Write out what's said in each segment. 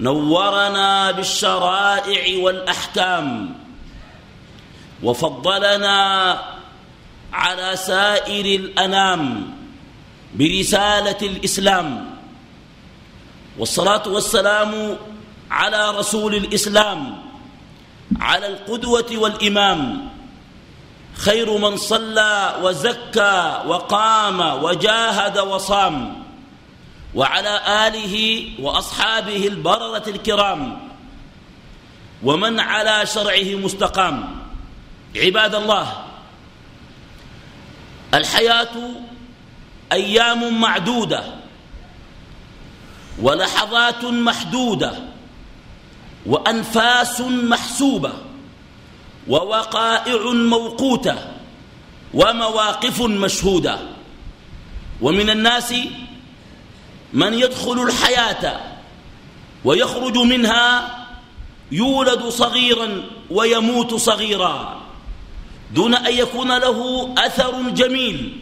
نورنا بالشرائع والأحكام وفضلنا على سائر الأنام برسالة الإسلام والصلاة والسلام على رسول الإسلام على القدوة والإمام خير من صلى وزكى وقام وجاهد وصام وعلى آله وأصحابه البررة الكرام ومن على شرعه مستقام. عباد الله الحياة أيام معدودة ولحظات محدودة وأنفاس محسوبة ووقائع موقوتة ومواقف مشهودة. ومن الناس من يدخل الحياة ويخرج منها يولد صغيرا ويموت صغيرا دون أن يكون له أثر جميل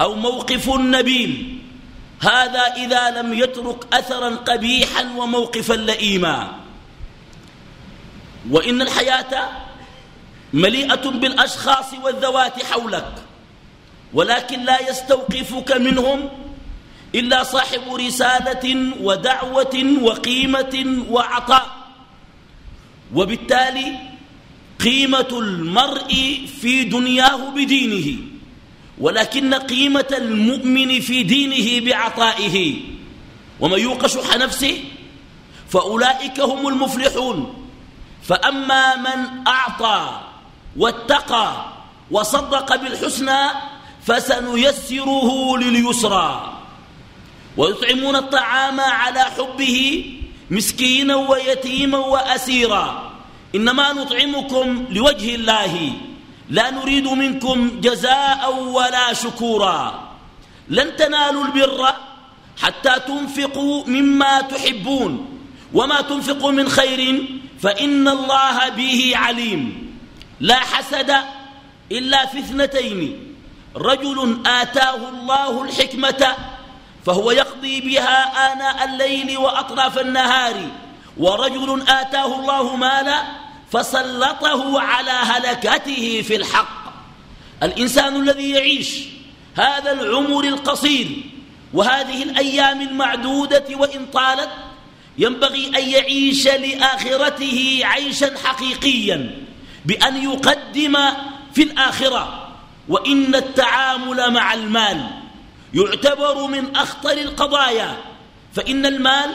أو موقف نبيل. هذا إذا لم يترك أثرا قبيحا وموقفا لئيما. وإن الحياة مليئة بالأشخاص والذوات حولك ولكن لا يستوقفك منهم إلا صاحب رسالة ودعوة وقيمة وعطاء. وبالتالي قيمة المرء في دنياه بدينه ولكن قيمة المؤمن في دينه بعطائه. ومن يوق شح نفسه فأولئك هم المفلحون. فأما من أعطى واتقى وصدق بالحسنى فسنيسره لليسرى. ويطعمون الطعام على حبه مسكينا ويتيما وأسيرا. إنما نطعمكم لوجه الله. لا نريد منكم جزاء ولا شكورا. لن تنالوا البر حتى تنفقوا مما تحبون. وما تنفقوا من خير فإن الله به عليم. لا حسد إلا في اثنتين. رجل آتاه الله الحكمة فهو يقضي بها آناء الليل وأطراف النهار. ورجل آتاه الله مالا فسلطه على هلكته في الحق. الإنسان الذي يعيش هذا العمر القصير وهذه الأيام المعدودة وإن طالت ينبغي أن يعيش لآخرته عيشا حقيقيا بأن يقدم في الآخرة. وإن التعامل مع المال يعتبر من أخطر القضايا فإن المال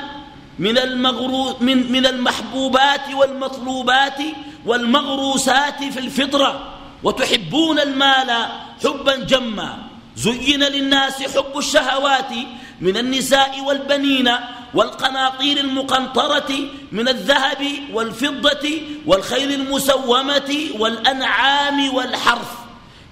من, المغرو من, من المحبوبات والمطلوبات والمغروسات في الفطرة وتحبون المال حبا جما. زين للناس حب الشهوات من النساء والبنين والقناطير المقنطرة من الذهب والفضة والخيل المسومة والأنعام والحرث.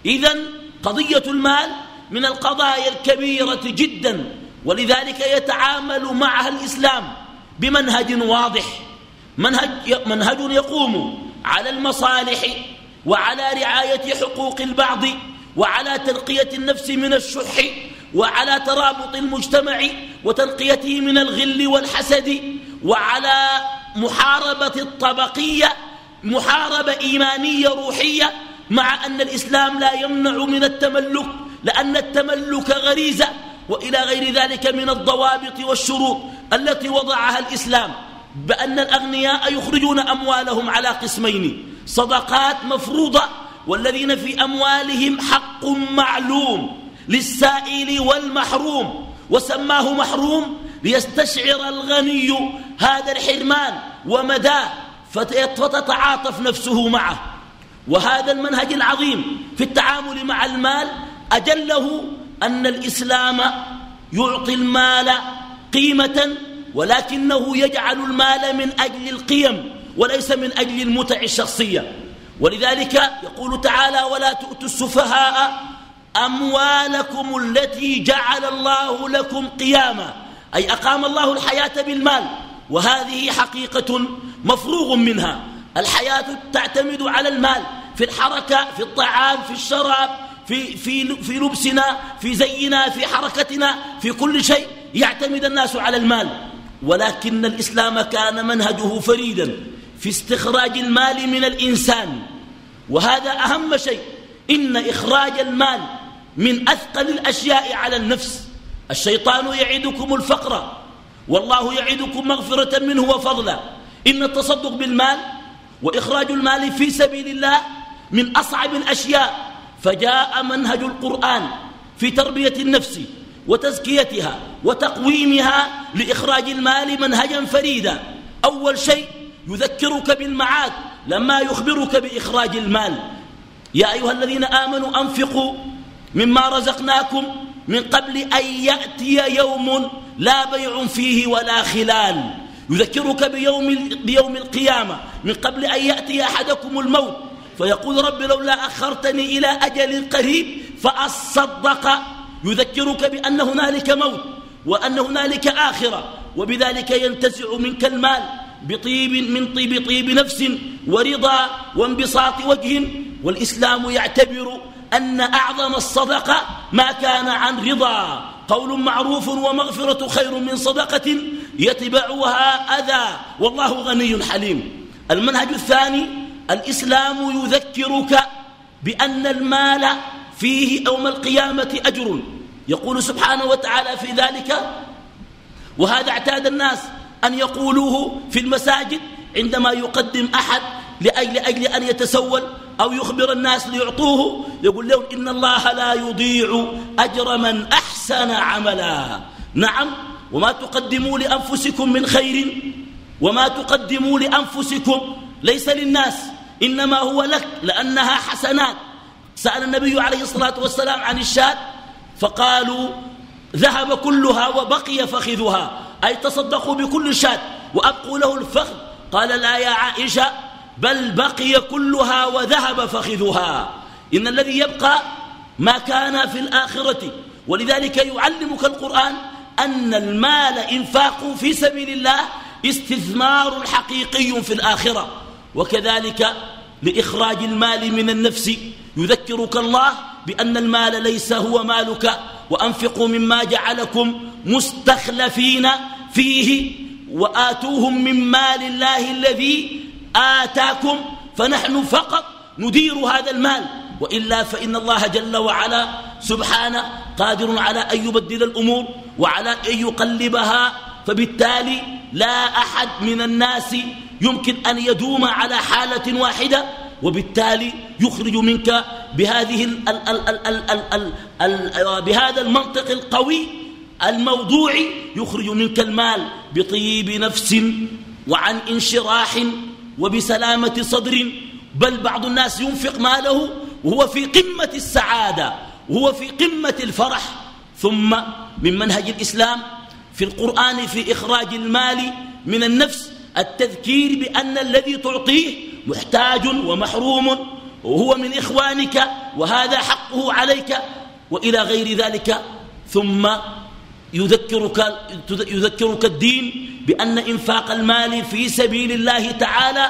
إذا قضية المال من القضايا الكبيرة جدا ولذلك يتعامل معها الإسلام بمنهج واضح. منهج, منهج يقوم على المصالح وعلى رعاية حقوق البعض وعلى تنقية النفس من الشح وعلى ترابط المجتمع وتنقيته من الغل والحسد وعلى محاربة الطبقية محاربة إيمانية روحية مع أن الإسلام لا يمنع من التملك لأن التملك غريزة وإلى غير ذلك من الضوابط والشروط التي وضعها الإسلام بأن الأغنياء يخرجون أموالهم على قسمين صدقات مفروضة والذين في أموالهم حق معلوم للسائل والمحروم وسماه محروم ليستشعر الغني هذا الحرمان ومداه فتتعاطف نفسه معه. وهذا المنهج العظيم في التعامل مع المال أجله أن الإسلام يعطي المال قيمة ولكنه يجعل المال من أجل القيم وليس من أجل المتع الشخصية. ولذلك يقول تعالى ولا تؤتوا السفهاء أموالكم التي جعل الله لكم قياما أي أقام الله الحياة بالمال وهذه حقيقة مفروغ منها. الحياة تعتمد على المال في الحركة في الطعام في الشراب في, في, في لبسنا في زينا في حركتنا في كل شيء يعتمد الناس على المال. ولكن الإسلام كان منهجه فريدا في استخراج المال من الإنسان. وهذا أهم شيء. إن إخراج المال من أثقل الأشياء على النفس. الشيطان يعدكم الفقر. والله يعدكم مغفرة منه وفضلا. إن التصدق بالمال وإخراج المال في سبيل الله من أصعب الأشياء. فجاء منهج القرآن في تربية النفس وتزكيتها وتقويمها لإخراج المال منهجا فريدا. أول شيء يذكرك بالمعاد لما يخبرك بإخراج المال. يا أيها الذين آمنوا أنفقوا مما رزقناكم من قبل أن يأتي يوم لا بيع فيه ولا خلال. يذكرك بيوم, بيوم القيامة من قبل أن يأتي أحدكم الموت. فيقول رب لولا أخرتني إلى أجل قريب فأصدق يذكرك بأن هنالك موت وأن هنالك آخرة وبذلك ينتزع منك المال بطيب من طيب طيب نفس ورضا وانبساط وجه والإسلام يعتبر أن أعظم الصدقة ما كان عن رضا قول معروف ومغفرة خير من صدقة يتبعها أذى والله غني حليم المنهج الثاني الإسلام يذكرك بأن المال فيه يوم القيامة أجر. يقول سبحانه وتعالى في ذلك وهذا اعتاد الناس أن يقولوه في المساجد عندما يقدم أحد لأجل, أجل أن يتسول أو يخبر الناس ليعطوه. يقول لهم إن الله لا يضيع أجر من أحسن عملا. نعم وما تقدموا لأنفسكم من خير وما تقدموا لأنفسكم ليس للناس. إنما هو لك لأنها حسنات. سأل النبي عليه الصلاة والسلام عن الشاة فقالوا ذهب كلها وبقي فخذها أي تصدقوا بكل شاة وأبقوا له الفخذ. قال لا يا عائشة بل بقي كلها وذهب فخذها إن الذي يبقى ما كان في الآخرة. ولذلك يعلمك القرآن أن المال إنفاق في سبيل الله استثمار حقيقي في الآخرة. وكذلك لإخراج المال من النفس. يذكرك الله بأن المال ليس هو مالك وأنفقوا مما جعلكم مستخلفين فيه وآتوهم من مال الله الذي آتاكم فنحن فقط ندير هذا المال. وإلا فإن الله جل وعلا سبحانه قادر على أن يبدل الأمور وعلى أن يقلبها فبالتالي لا أحد من الناس يمكن أن يدوم على حالة واحدة وبالتالي يخرج منك بهذه ال ال ال ال ال ال ال بهذا المنطق القوي الموضوعي يخرج منك المال بطيب نفس وعن انشراح وبسلامة صدر. بل بعض الناس ينفق ماله وهو في قمة السعادة وهو في قمة الفرح. ثم من منهج الإسلام في القرآن في إخراج المال من النفس التذكير بأن الذي تعطيه محتاج ومحروم وهو من إخوانك وهذا حقه عليك وإلى غير ذلك. ثم يذكرك, يذكرك الدين بأن إنفاق المال في سبيل الله تعالى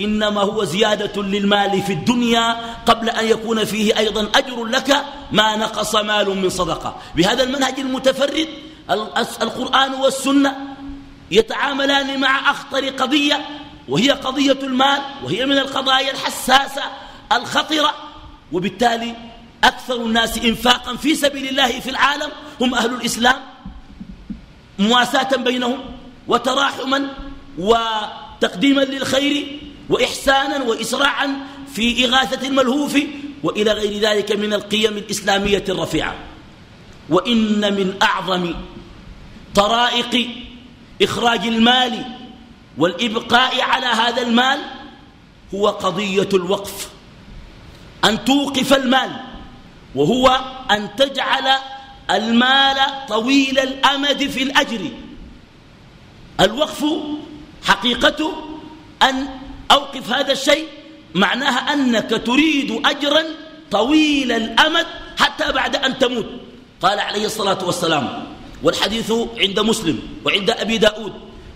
إنما هو زيادة للمال في الدنيا قبل أن يكون فيه أيضا أجر لك ما نقص مال من صدقة. بهذا المنهج المتفرد القرآن والسنة يتعاملان مع أخطر قضية وهي قضية المال وهي من القضايا الحساسة الخطرة وبالتالي أكثر الناس إنفاقا في سبيل الله في العالم هم أهل الإسلام مواساة بينهم وتراحما وتقديما للخير وإحسانا وإسراعا في إغاثة الملهوف وإلى غير ذلك من القيم الإسلامية الرفيعة. وإن من أعظم طرائق إخراج المال والإبقاء على هذا المال هو قضية الوقف أن توقف المال وهو أن تجعل المال طويل الأمد في الأجر. الوقف حقيقته أن أوقف هذا الشيء معناها أنك تريد أجرا طويل الأمد حتى بعد أن تموت. قال عليه الصلاة والسلام والحديث عند مسلم وعند أبي داود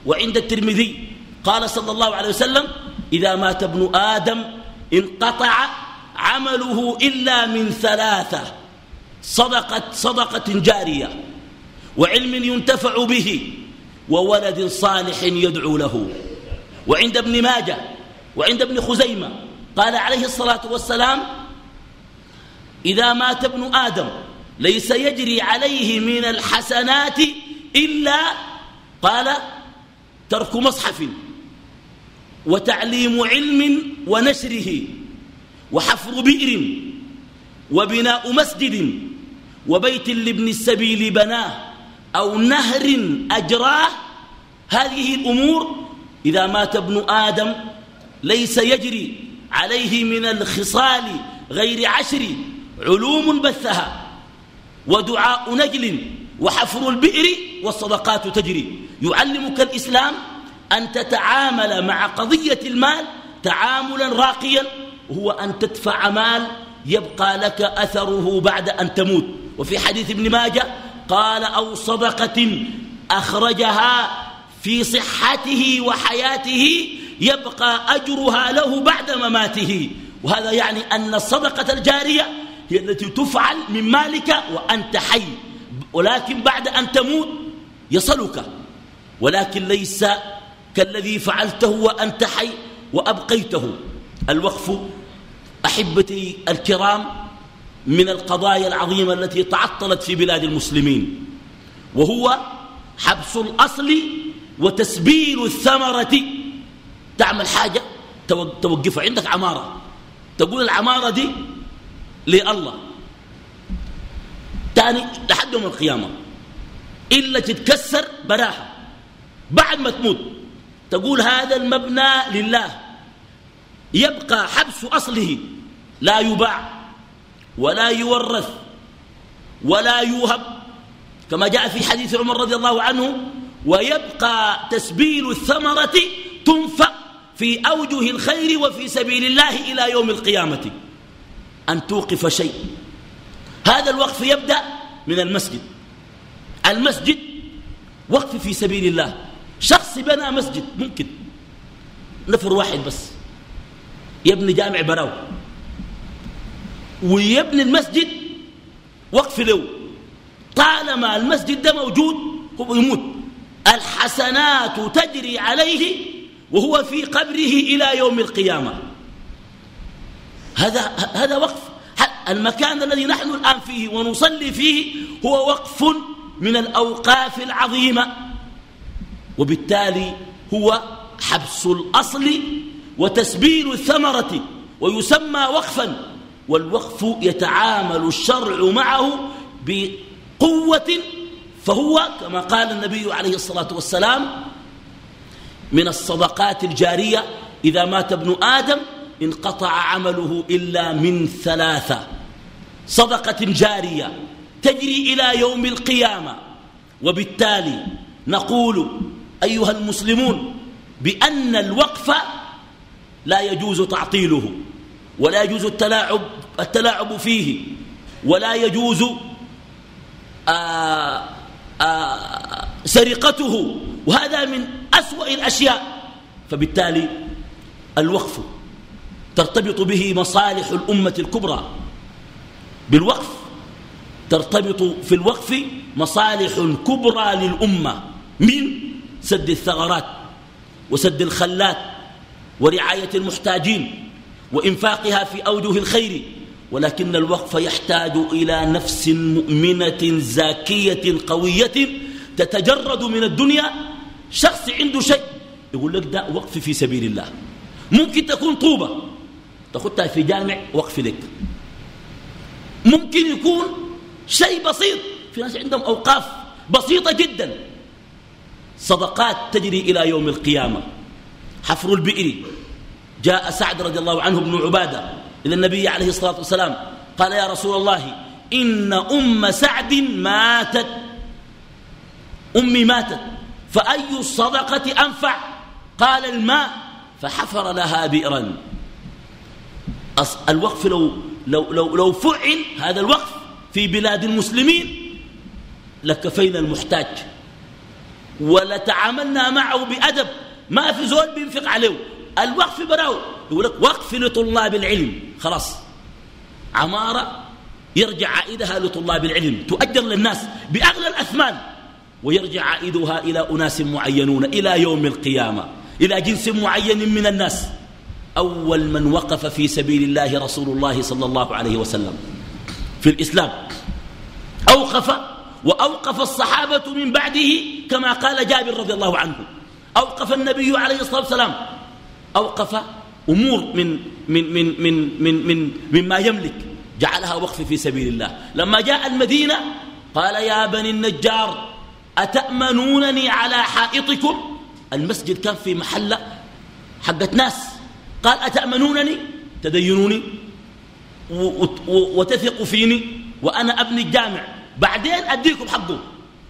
وعند الترمذي. قال صلى الله عليه وسلم إذا مات ابن آدم انقطع عمله إلا من ثلاثة صدقة, صدقة جارية وعلم ينتفع به وولد صالح يدعو له. وعند ابن ماجه وعند ابن خزيمة قال عليه الصلاة والسلام إذا مات ابن آدم ليس يجري عليه من الحسنات إلا قال ترك مصحف وتعليم علم ونشره وحفر بئر وبناء مسجد وبيت لابن السبيل بناه أو نهر أجراه. هذه الأمور إذا مات ابن آدم ليس يجري عليه من الخصال غير عشر علوم بثها. ودعاء نجل وحفر البئر والصدقات تجري. يعلمك الإسلام أن تتعامل مع قضية المال تعاملا راقيا. وهو أن تدفع مال يبقى لك أثره بعد أن تموت. وفي حديث ابن ماجه قال أو صدقة أخرجها في صحته وحياته يبقى أجرها له بعد مماته. وهذا يعني أن الصدقة الجارية هي التي تفعل من مالك وأنت حي. ولكن بعد أن تموت يصلك. ولكن ليس كالذي فعلته وأنت حي وأبقيته. الوقف أحبتي الكرام من القضايا العظيمة التي تعطلت في بلاد المسلمين. وهو حبس الأصل وتسبيل الثمرة. تعمل حاجة؟ توقفها عندك عمارة. تقول العمارة دي لله. تاني لحد يوم القيامة. إلا تتكسر براها بعد ما تموت. تقول هذا المبنى لله. يبقى حبس أصله. لا يباع ولا يورث ولا يوهب. كما جاء في حديث عمر رضي الله عنه. ويبقى تسبيل الثمرة تنفق في أوجه الخير وفي سبيل الله إلى يوم القيامة. أن توقف شيء. هذا الوقف يبدأ من المسجد. المسجد وقف في سبيل الله. شخص بنى مسجد ممكن. نفر واحد بس. يبني جامع براو. ويبني المسجد وقف له. طالما المسجد ده موجود هو يموت. الحسنات تجري عليه وهو في قبره إلى يوم القيامة. هذا هذا وقف. المكان الذي نحن الآن فيه ونصلي فيه هو وقف من الأوقاف العظيمة. وبالتالي هو حبس الأصل وتسبيل الثمرة ويسمى وقفا. والوقف يتعامل الشرع معه بقوة فهو كما قال النبي عليه الصلاة والسلام من الصدقات الجارية إذا مات ابن آدم انقطع عمله إلا من ثلاثة صدقة جارية تجري إلى يوم القيامة. وبالتالي نقول أيها المسلمون بأن الوقف لا يجوز تعطيله ولا يجوز التلاعب, التلاعب فيه ولا يجوز آآ آه، آآ آه، سرقته وهذا من أسوأ الأشياء. فبالتالي الوقف ترتبط به مصالح الأمة الكبرى. بالوقف ترتبط في الوقف مصالح كبرى للأمة من سد الثغرات وسد الخلات ورعاية المحتاجين وإنفاقها في أوجه الخير. ولكن الوقف يحتاج إلى نفس مؤمنة زاكية قوية تتجرد من الدنيا. شخص عنده شيء يقول لك ده وقف في سبيل الله. ممكن تكون طوبة. تاخذها في جامع وقف لك. ممكن يكون شيء بسيط. في ناس عندهم أوقاف بسيطة جدا. صدقات تجري إلى يوم القيامة. حفر البئر. جاء سعد رضي الله عنه بن عبادة إلى النبي عليه الصلاة والسلام. قال يا رسول الله إن أم سعد ماتت. أمي ماتت. فأي الصدقة أنفع؟ قال الماء. فحفر لها بئرا. الوقف لو, لو, لو, لو فعل هذا الوقف في بلاد المسلمين لكفينا المحتاج. ولتعاملنا معه بأدب. ما في زول بينفق عليه. الوقف براو. يقول لك وقف لطلاب العلم. خلاص. عمارة يرجع عائدها لطلاب العلم. تؤجر للناس بأغلى الأثمان. ويرجع عائدها إلى أناس معينون إلى يوم القيامة. إلى جنس معين من الناس. أول من وقف في سبيل الله رسول الله صلى الله عليه وسلم في الإسلام. أوقف وأوقف الصحابة من بعده كما قال جابر رضي الله عنه. أوقف النبي عليه الصلاة والسلام. أوقف أمور من من من من من من مما يملك. جعلها وقف في سبيل الله. لما جاء المدينة قال يا بني النجار أتأمنونني على حائطكم؟ المسجد كان في محلة حقت ناس. قال أتأمنونني؟ تدينوني؟ وتثقوا فيني؟ وأنا أبني الجامع. بعدين أديكم حقه.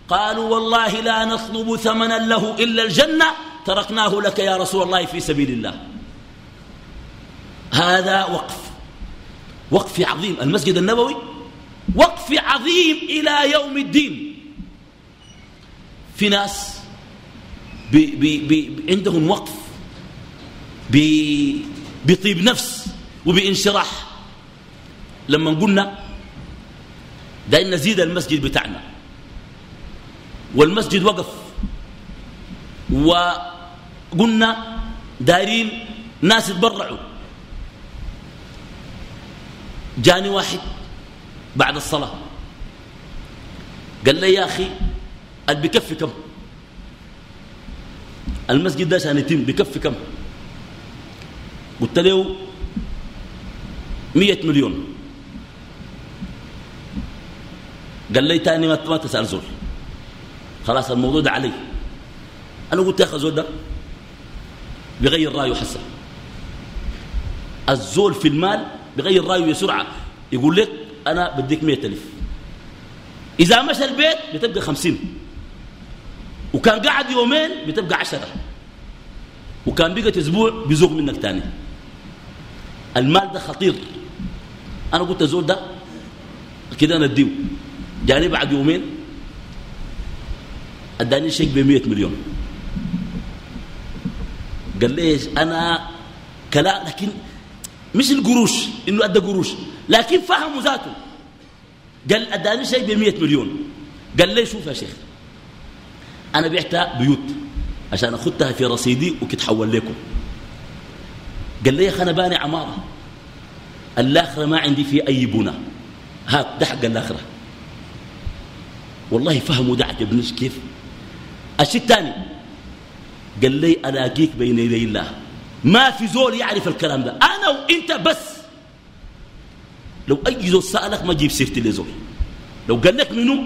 قالوا والله لا نطلب ثمنا له إلا الجنة. تركناه لك يا رسول الله في سبيل الله. هذا وقف. وقف عظيم. المسجد النبوي وقف عظيم إلى يوم الدين. في ناس بي بي بي عندهم وقف. بطيب نفس وبانشراح. لما قلنا داين نزيد المسجد بتاعنا. والمسجد وقف. وقلنا دارين ناس تبرعوا. جاني واحد بعد الصلاة. قال لي يا أخي بكفي كم؟ المسجد ده عشان يتم بكفي كم؟ قلت له مية مليون. قال لي تاني ما تسأل زول. خلاص الموضوع ده علي. أنا قلت يا أخي زول ده بغير رأيه حسن. الزول في المال بغير رأيه بسرعة. يقول لك أنا بديك مئة ألف. إذا مشى البيت بتبقى خمسين. وكان قعد يومين بتبقى عشرة. وكان بقت أسبوع بيزوق منك تاني. المال ده خطير. أنا قلت الزول ده كده أنا أديه. جاني بعد يومين أداني شيك ب 100 مليون. قال ليش أنا كلام لكن مش القروش إنه أدى قروش. لكن فهموا ذاته. قال أداني شيء ب 100 مليون. قال لي شوف يا شيخ أنا بعتها بيوت عشان اخذتها في رصيدي وكتحول لكم قال لي أخي أنا باني عمارة. الآخرة ما عندي في أي بنى. هات ده حق الآخرة. والله فهموا ده عجبنيش كيف. الشيء الثاني. قال لي ألاقيك بين يدي الله. ما في زول يعرف الكلام ده. أنا وإنت بس. لو أي زول سألك ما جيب سيرتي لزول. لو قال لك منو؟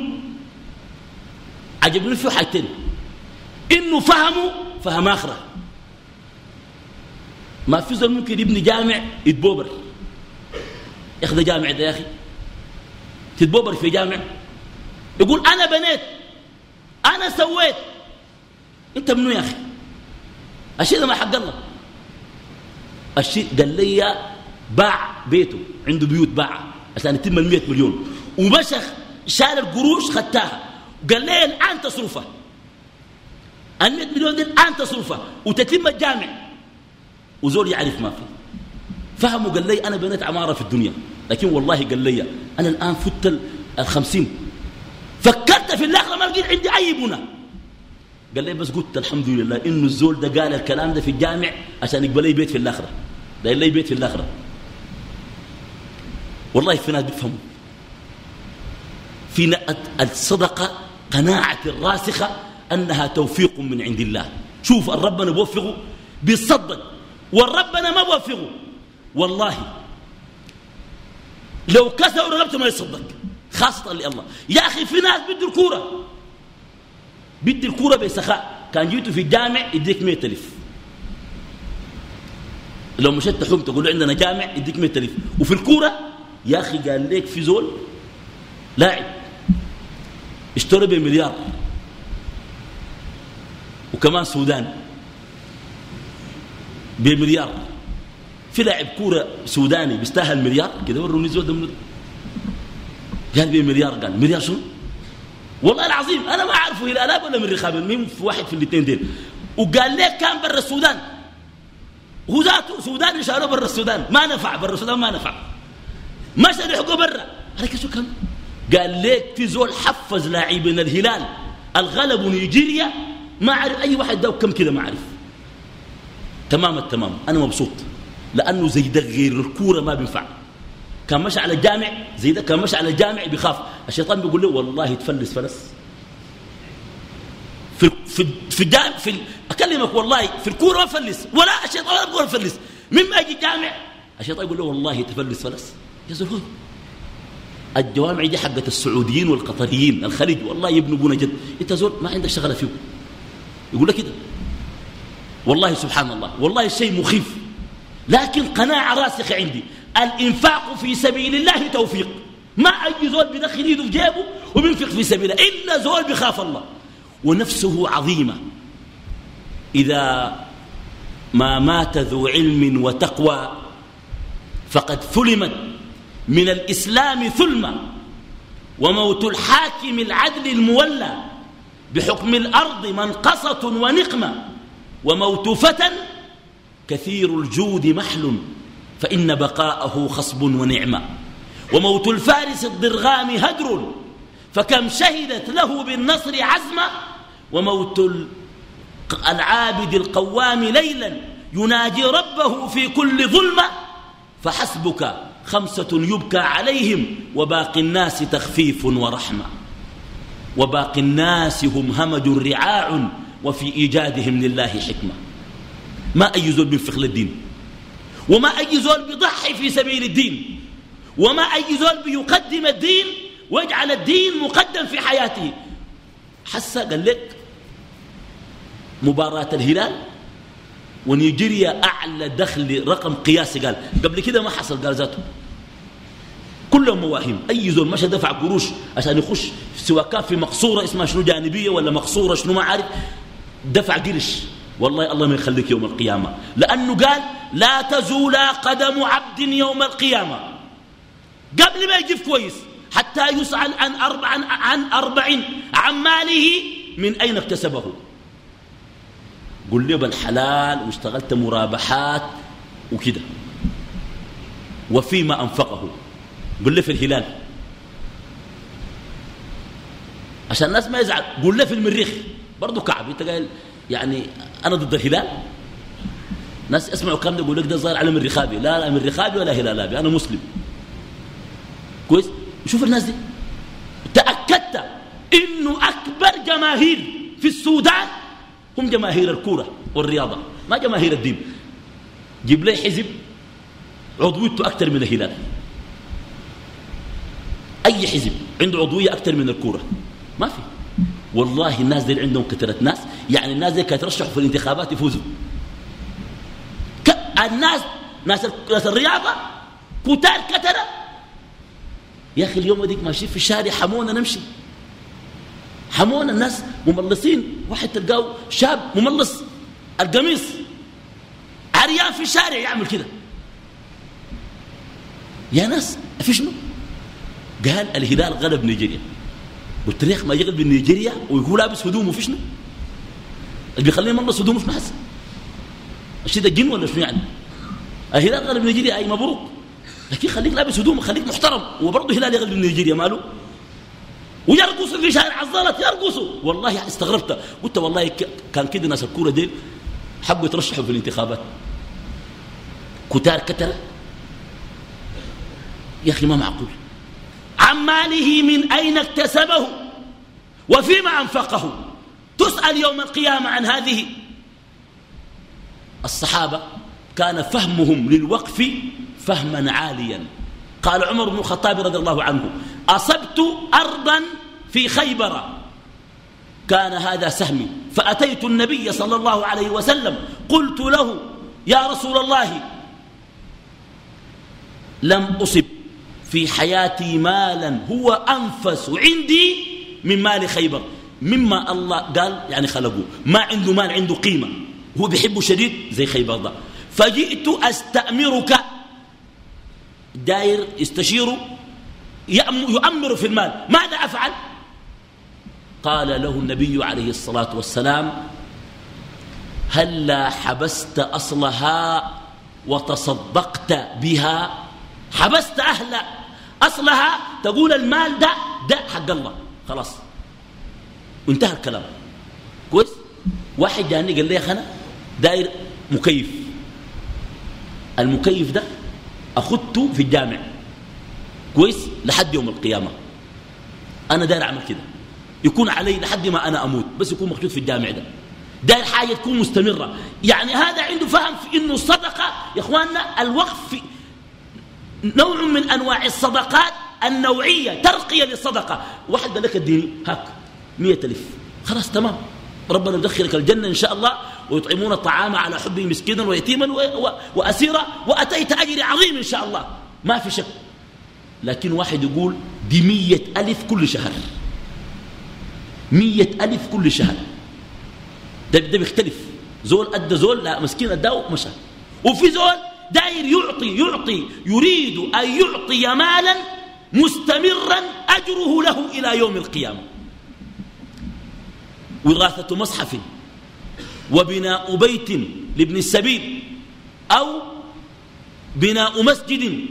عجبني في حاجتين إنه فهموا فهم آخرة. ما في زول ممكن يبني جامع يتبوبر. يا أخي ده جامع ده يا أخي. تتبوبر في جامع. يقول أنا بنيت. أنا سويت. أنت منو يا أخي؟ الشيء ده ما حق الله. الشيء قال لي باع بيته. عنده بيوت باع عشان يتم ال 100 مليون. ومشى شال القروش خدتها. وقال لي الآن تصرفها ال 100 مليون دي الآن تصرفها وتتم الجامع. وزول يعرف ما في فهموا قال لي أنا بنيت عمارة في الدنيا لكن والله قال لي أنا الآن فت الخمسين. فكرت في الآخرة ما لقيت عندي أي بنى. قال لي بس قلت الحمد لله إنه الزول ده قال الكلام ده في الجامع عشان يقبل لي بيت في الآخرة. ده لي بيت في الآخرة. والله في ناس بيفهموا في الصدقة قناعة الراسخة أنها توفيق من عند الله. شوف الربنا بوفقه بيصدق. والربنا ما بوفقه والله لو كسروا رقبته ما يصدق. خاصة لله. يا أخي في ناس بدوا الكورة. بدي الكورة بسخاء كان جيتوا في الجامع يديك مئة ألف. لو مشيت تحوم تقول له عندنا جامع يديك مئة ألف. وفي الكورة يا أخي قال ليك في زول لاعب اشترى بمليار. وكمان سودان بمليار. في لاعب كورة سوداني بيستاهل مليار؟ كده وروني زود قال بمليار قال مليار شنو؟ والله العظيم أنا ما أعرفه هلالاب ولا من رخاب مين؟ في واحد في الاثنين ديل. وقال ليه كان برا السودان؟ هو ذاته سوداني شالوه برا السودان. ما نفع برا السودان ما نفع. مشى لحقه برا. هذا شو كم قال ليك في زول حفز لاعبين الهلال؟ الغلب نيجيريا. ما أعرف أي واحد ده كم كده ما أعرف. تمام التمام. أنا مبسوط. لأنه زي ده غير الكورة ما بينفع. كان مشى على الجامع زي ده كان مشى على الجامع بيخاف. الشيطان بيقول له والله تفلس فلس. في في في الجامع في أكلمك والله في الكورة ما فلس ولا الشيطان ما بيقول فلس. مما يجي الجامع الشيطان يقول له والله تفلس فلس. يا زلمة. الجوامع دي حقت السعوديين والقطريين الخليج. والله يبنوا بنا جد. انت زول ما عندك شغلة فيه يقول لك كده. والله سبحان الله والله شيء مخيف. لكن قناعة راسخة عندي. الإنفاق في سبيل الله توفيق. ما أي زول بدخل يده في جيبه وبينفق في سبيله. إلا زول بخاف الله. ونفسه عظيمة. إذا ما مات ذو علم وتقوى فقد ثلمت من الإسلام ثلمة. وموت الحاكم العدل المولى بحكم الأرض منقصة ونقمة. وموت فتى كثير الجود محل فإن بقاءه خصب ونعمة. وموت الفارس الضرغام هدر فكم شهدت له بالنصر عزمة وموت العابد القوام ليلا يناجي ربه في كل ظلمة فحسبك خمسة يبكى عليهم وباقي الناس تخفيف ورحمة. وباقي الناس هم همج رعاع. وفي إيجادهم لله حكمة. ما أي زول بينفق للدين وما أي زول بيضحي في سبيل الدين؟ وما أي زول بيقدم الدين ويجعل الدين مقدم في حياته؟ حسا قال لك مباراة الهلال ونيجيريا أعلى دخل رقم قياسي قال. قبل كده ما حصل قال ذاته. كلهم مواهيم أي زول مشى دفع قروش عشان يخش سواء كان في مقصورة اسمها شنو جانبية ولا مقصورة شنو ما عارف دفع قرش. والله الله ما يخليك يوم القيامة. لأنه قال لا تزول قدم عبد يوم القيامة. قبل ما يجيب كويس حتى يسأل عن أربع عن أربع عن ماله من أين اكتسبه؟ قل لي بالحلال واشتغلت مرابحات وكده. وفيما أنفقه. قل لي في الهلال. عشان الناس ما يزعل قل لي في المريخ. برضه كعب. انت قال يعني أنا ضد الهلال. ناس اسمعوا كم يقول لك ده ظاهر على من رخابي. لا لا من رخابي ولا هلالابي. أنا مسلم. كويس؟ شوف الناس دي. تأكدت إنه أكبر جماهير في السودان هم جماهير الكورة والرياضة ما جماهير الدين. جيب لي حزب عضويته أكثر من الهلال. أي حزب عنده عضوية أكثر من الكورة. ما في. والله الناس دي عندهم كثرة ناس يعني الناس دي كانت ترشحوا في الانتخابات يفوزوا. الناس ناس, ناس الرياضة كتار كترة يا أخي اليوم ديك ماشيين في الشارع حمونا نمشي. حمونا الناس مملصين. واحد تلقاه شاب مملص القميص. عريان في الشارع يعمل كده. يا ناس في شنو؟ قال الهلال غلب نيجيريا. له ما يغلب نيجيريا ويكون لابس هدومه في شنو اللي بيخليه ملبس هدومه شنو حسن الشيء ده جن ولا شنو يعني؟ الهلال غلب نيجيريا أي مبروك. لكن خليك لابس هدومه خليك محترم. وبرضه هلال يغلب نيجيريا ماله؟ ويرقصوا في شارع الزلط يرقصوا. والله يعني استغربت. قلت والله كان كده ناس الكورة دي حبوا يترشحوا في الانتخابات. كتار كتله يا أخي ما معقول. عن ماله من أين اكتسبه وفيما أنفقه تسأل يوم القيامة عن هذه الصحابة كان فهمهم للوقف فهما عاليا قال عمر بن الخطاب رضي الله عنه أصبت أرضا في خيبر كان هذا سهمي فأتيت النبي صلى الله عليه وسلم قلت له يا رسول الله لم أصب في حياتي مالا هو أنفس عندي من مال خيبر. مما الله قال يعني خلقه ما عنده مال عنده قيمة. هو بيحبه شديد زي خيبر ده. فجئت أستأمرك. داير يستشير يؤمر في المال. ماذا أفعل؟ قال له النبي عليه الصلاة والسلام هلا حبست أصلها وتصدقت بها؟ حبست أهل أصلها تقول المال ده ده حق الله. خلاص. وانتهى الكلام. كويس؟ واحد جاني قال لي يا خنا داير مكيف. المكيف ده أخذته في الجامع. كويس؟ لحد يوم القيامة. أنا داير أعمل كده. يكون علي لحد ما أنا أموت بس يكون مخجود في الجامع ده. داير حاجة تكون مستمرة. يعني هذا عنده فهم في إنه الصدقة يا إخواننا الوقف في نوع من أنواع الصدقات النوعية ترقية للصدقة. واحد قال لك اديني هاك مية ألف. خلاص تمام. ربنا يدخلك الجنة إن شاء الله ويطعمون الطعام على حبه مسكينا ويتيما وأسيرا وأتيت أجري عظيم إن شاء الله. ما في شك. لكن واحد يقول دي مية ألف كل شهر. مية ألف كل شهر. ده, ده بيختلف. زول أدى زول لا مسكين أداه مشى. وفي زول داير يعطي يعطي يريد أن يعطي مالا مستمرا أجره له إلى يوم القيامة. وراثة مصحف وبناء بيت لابن السبيل أو بناء مسجد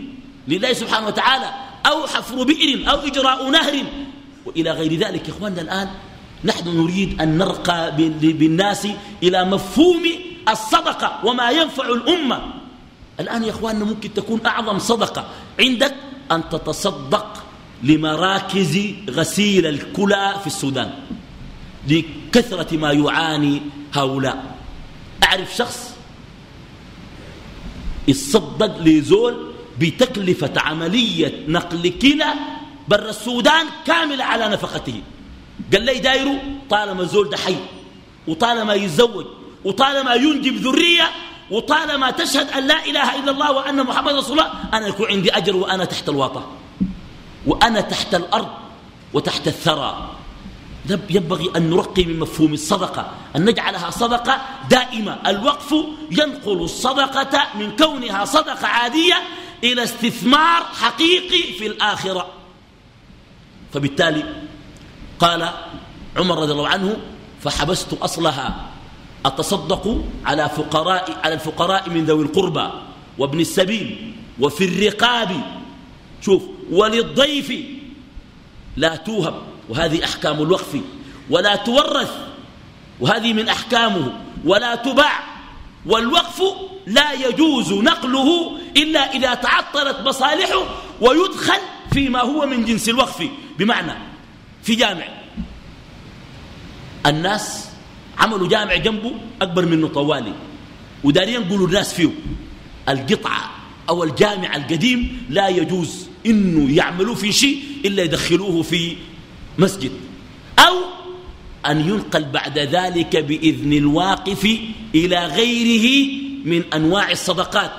لله سبحانه وتعالى أو حفر بئر أو إجراء نهر وإلى غير ذلك. يا إخواننا الآن نحن نريد أن نرقى بالناس إلى مفهوم الصدقة وما ينفع الأمة. الآن يا إخواننا ممكن تكون أعظم صدقة عندك أن تتصدق لمراكز غسيل الكلى في السودان لكثرة ما يعاني هؤلاء. أعرف شخص يتصدق لزول بتكلفة عملية نقل كلى بر السودان كاملة على نفقته. قال لي دايرو طالما الزول ده حي وطالما يتزوج وطالما ينجب ذرية وطالما تشهد أن لا إله إلا الله وأن محمد رسول الله أنا يكون عندي أجر وأنا تحت الواطة وأنا تحت الأرض وتحت الثرى. ينبغي أن نرقي من مفهوم الصدقة أن نجعلها صدقة دائمة. الوقف ينقل الصدقة من كونها صدقة عادية إلى استثمار حقيقي في الآخرة. فبالتالي قال عمر رضي الله عنه فحبست أصلها أتصدق على فقراء على الفقراء من ذوي القربى وابن السبيل وفي الرقاب. شوف وللضيف لا توهب وهذه أحكام الوقف ولا تورث وهذه من أحكامه ولا تباع والوقف لا يجوز نقله إلا إذا تعطلت مصالحه ويدخل فيما هو من جنس الوقف. بمعنى في جامع الناس عملوا جامع جنبه أكبر منه طوالي. ودارين يقولوا الناس فيه القطعة أو الجامع القديم لا يجوز إنه يعملوا في شيء إلا يدخلوه في مسجد. أو أن ينقل بعد ذلك بإذن الواقف إلى غيره من أنواع الصدقات.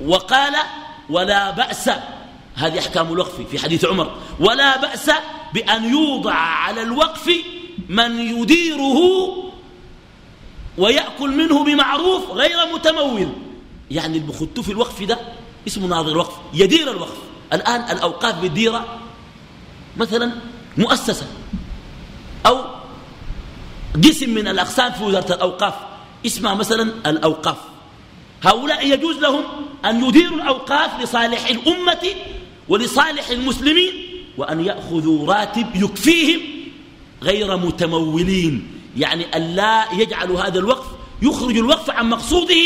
وقال ولا بأس هذه أحكام الوقف في حديث عمر. ولا بأس بأن يوضع على الوقف من يديره ويأكل منه بمعروف غير متمول. يعني البخدو في الوقف ده اسمه ناظر الوقف يدير الوقف. الآن الأوقاف بالديرة مثلا مؤسسة أو قسم من الأقسام في وزارة الأوقاف اسمها مثلا الأوقاف. هؤلاء يجوز لهم أن يديروا الأوقاف لصالح الأمة ولصالح المسلمين وأن يأخذوا راتب يكفيهم غير متمولين. يعني أن لا يجعلوا هذا الوقف يخرج الوقف عن مقصوده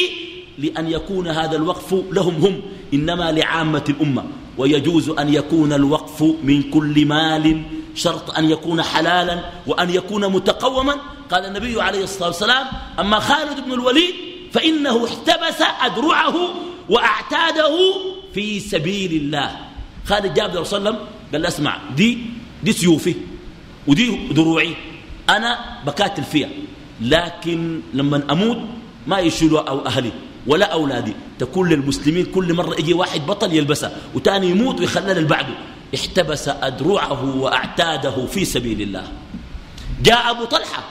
لأن يكون هذا الوقف لهم هم إنما لعامة الأمة. ويجوز أن يكون الوقف من كل مال شرط أن يكون حلالا وأن يكون متقوما. قال النبي عليه الصلاة والسلام أما خالد بن الوليد فإنه احتبس أدرعه وأعتاده في سبيل الله. خالد جاب صلى الله عليه وسلم قال اسمع دي دي سيوفي ودي دروعي. أنا بكاتل فيها. لكن لما أموت ما يشيلوا أو أهلي ولا أولادي. تكون للمسلمين كل مرة يجي واحد بطل يلبسها وتاني يموت ويخلل اللي بعده احتبس أدرعه وأعتاده في سبيل الله. جاء أبو طلحة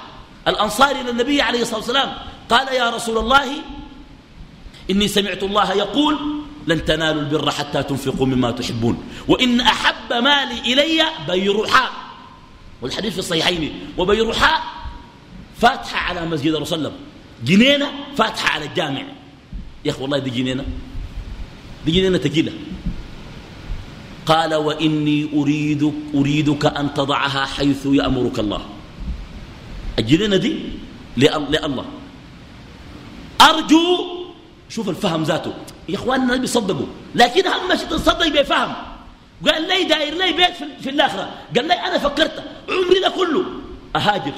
الأنصاري إلى النبي عليه الصلاة والسلام. قال يا رسول الله إني سمعت الله يقول لن تنالوا البر حتى تنفقوا مما تحبون. وإن أحب مالي إلي بيرحاء والحديث في الصحيحين وبيرحاء فاتحة على مسجد الرسول صلى الله عليه وسلم. جنينة فاتحة على الجامع. يا أخي والله دي جنينة. دي جنينة تقيلة. قال وإني أريدك, أريدك أن تضعها حيث يأمرك الله. الجنينة دي لله أرجو شوف الفهم ذاته. يا اخواننا الناس بيصدقوا لكن اهم شيء تصدق بفهم. قال لي داير لي بيت في الآخرة. قال لي أنا فكرت. عمري ده كله أهاجر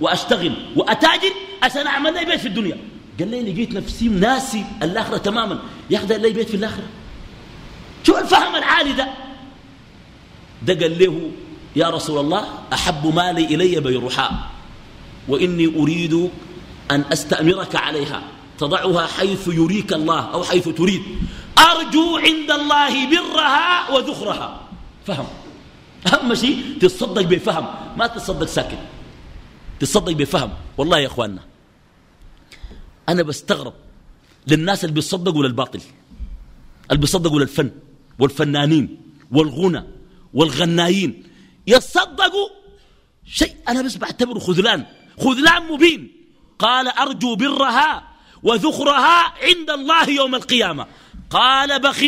وأشتغل وأتاجر عشان أعمل لي بيت في الدنيا. قال لي لقيت نفسي ناسي الآخرة تماما. ياخذ لي بيت في الآخرة. شو الفهم العالي ده؟ ده قال له يا رسول الله أحب مالي إلي بيرحاء وإني أريد أن أستأمرك عليها تضعها حيث يريك الله أو حيث تريد. أرجو عند الله برها وذخرها. فهم. أهم شيء تتصدق بفهم ما تتصدق ساكن. تتصدق بفهم. والله يا أخواننا أنا بستغرب للناس اللي بيصدقوا للباطل اللي بيصدقوا للفن والفنانين والغنى والغنايين يصدقوا شيء أنا بس بعتبره خذلان خذلان مبين. قال أرجو برها وذخرها عند الله يوم القيامة. قال بخ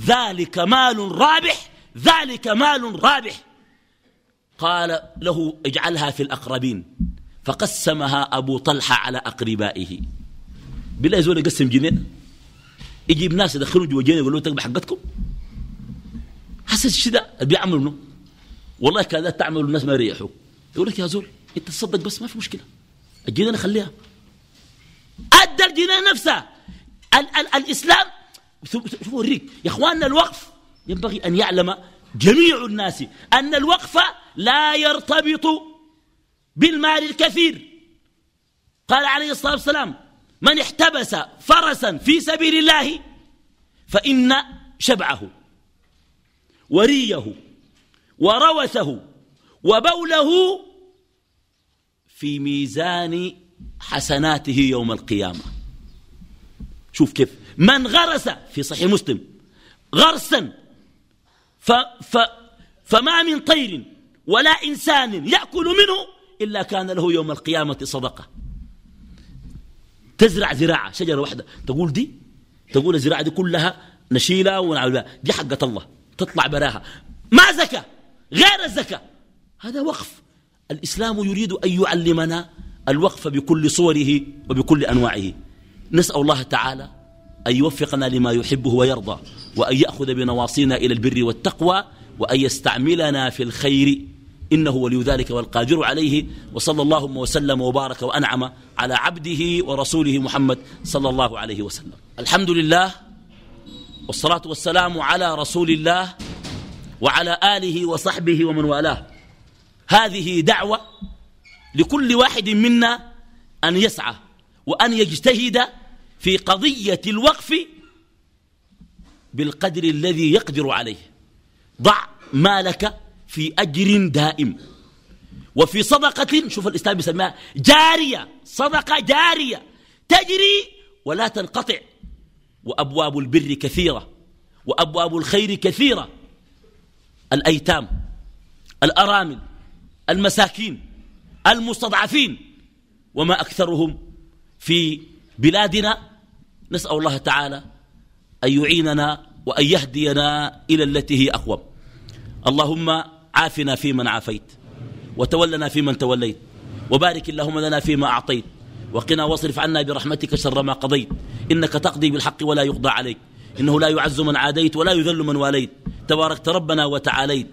ذلك مال رابح ذلك مال رابح. قال له اجعلها في الأقربين. فقسمها أبو طلحة على أقربائه. بالله يزول يقسم جنين. يجيب ناس يدخلوا جوا جنين يقولوا تقبل حقتكم. حسن الشدة بيعملوا منه. والله كذا تعملوا الناس ما يريحوا. يقول لك يا زول انت تصدق بس ما في مشكلة. الجنين خليها. أدى الجنان نفسها ال ال الإسلام شوفوا الريك يا إخواننا الوقف ينبغي أن يعلم جميع الناس أن الوقف لا يرتبط بالمال الكثير. قال عليه الصلاة والسلام من احتبس فرسا في سبيل الله فإن شبعه وريه وروثه وبوله في ميزان حسناته يوم القيامة. شوف كيف. من غرس في صحيح مسلم. غرسا. ف ف فما من طير ولا إنسان يأكل منه إلا كان له يوم القيامة صدقة. تزرع زراعة شجرة واحدة. تقول دي؟ تقول الزراعة دي كلها نشيلها ونعملها دي حقة الله. تطلع براها. ما زكى غير الزكاة هذا وقف. الإسلام يريد أن يعلمنا الوقف بكل صوره وبكل أنواعه. نسأل الله تعالى أن يوفقنا لما يحبه ويرضى وأن يأخذ بنواصينا إلى البر والتقوى وأن يستعملنا في الخير. إنه ولي ذلك والقادر عليه. وصلى الله وسلم وبارك وأنعم على عبده ورسوله محمد صلى الله عليه وسلم. الحمد لله والصلاة والسلام على رسول الله وعلى آله وصحبه ومن والاه. هذه دعوة لكل واحد منا أن يسعى وأن يجتهد في قضية الوقف بالقدر الذي يقدر عليه. ضع مالك في أجر دائم. وفي صدقة شوف الإسلام يسميها جارية صدقة جارية. تجري ولا تنقطع. وأبواب البر كثيرة وأبواب الخير كثيرة. الأيتام الأرامل المساكين المستضعفين. وما أكثرهم في بلادنا نسأل الله تعالى أن يعيننا وأن يهدينا إلى التي هي أقوم. اللهم عافنا فيمن عافيت وتولنا فيمن توليت وبارك اللهم لنا فيما أعطيت وقنا واصرف عنا برحمتك شر ما قضيت. إنك تقضي بالحق ولا يقضى عليك. إنه لا يعز من عاديت ولا يذل من واليت. تباركت ربنا وتعاليت.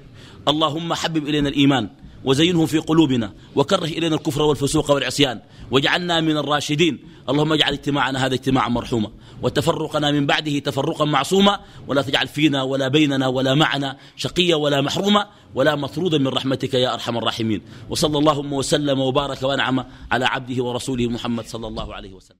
اللهم حبب إلينا الإيمان. وزينه في قلوبنا وكره إلينا الكفر والفسوق والعصيان واجعلنا من الراشدين. اللهم اجعل اجتماعنا هذا اجتماعا مرحوما وتفرقنا من بعده تفرقا معصوما ولا تجعل فينا ولا بيننا ولا معنا شقيا ولا محروما ولا مطرودا من رحمتك يا أرحم الراحمين. وصلى اللهم وسلم وبارك وأنعم على عبده ورسوله محمد صلى الله عليه وسلم.